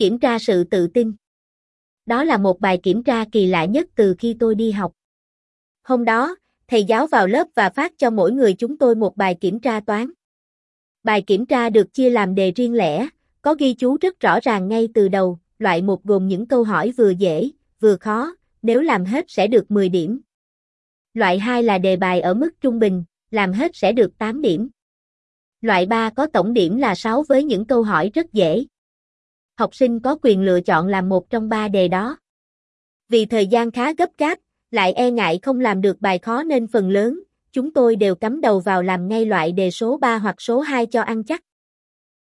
Kiểm tra sự tự tin. Đó là một bài kiểm tra kỳ lạ nhất từ khi tôi đi học. Hôm đó, thầy giáo vào lớp và phát cho mỗi người chúng tôi một bài kiểm tra toán. Bài kiểm tra được chia làm đề riêng lẻ, có ghi chú rất rõ ràng ngay từ đầu, loại một gồm những câu hỏi vừa dễ, vừa khó, nếu làm hết sẽ được 10 điểm. Loại 2 là đề bài ở mức trung bình, làm hết sẽ được 8 điểm. Loại 3 có tổng điểm là 6 với những câu hỏi rất dễ. Học sinh có quyền lựa chọn làm một trong ba đề đó. Vì thời gian khá gấp gáp, lại e ngại không làm được bài khó nên phần lớn, chúng tôi đều cắm đầu vào làm ngay loại đề số 3 hoặc số 2 cho ăn chắc.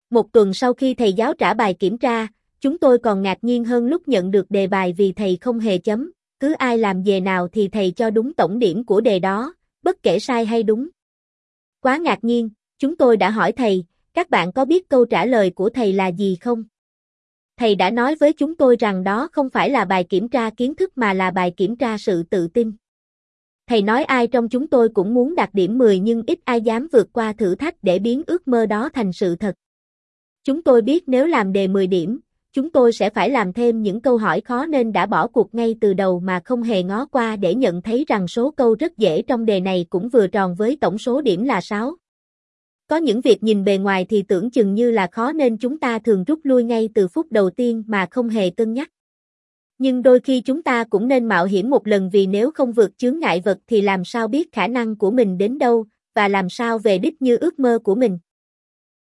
Một tuần sau khi thầy giáo trả bài kiểm tra, chúng tôi còn ngạc nhiên hơn lúc nhận được đề bài vì thầy không hề chấm, cứ ai làm về nào thì thầy cho đúng tổng điểm của đề đó, bất kể sai hay đúng. Quá ngạc nhiên, chúng tôi đã hỏi thầy, các bạn có biết câu trả lời của thầy là gì không? Thầy đã nói với chúng tôi rằng đó không phải là bài kiểm tra kiến thức mà là bài kiểm tra sự tự tin. Thầy nói ai trong chúng tôi cũng muốn đạt điểm 10 nhưng ít ai dám vượt qua thử thách để biến ước mơ đó thành sự thật. Chúng tôi biết nếu làm đề 10 điểm, chúng tôi sẽ phải làm thêm những câu hỏi khó nên đã bỏ cuộc ngay từ đầu mà không hề ngó qua để nhận thấy rằng số câu rất dễ trong đề này cũng vừa tròn với tổng số điểm là 6. Có những việc nhìn bề ngoài thì tưởng chừng như là khó nên chúng ta thường rút lui ngay từ phút đầu tiên mà không hề cân nhắc. Nhưng đôi khi chúng ta cũng nên mạo hiểm một lần vì nếu không vượt chướng ngại vật thì làm sao biết khả năng của mình đến đâu, và làm sao về đích như ước mơ của mình.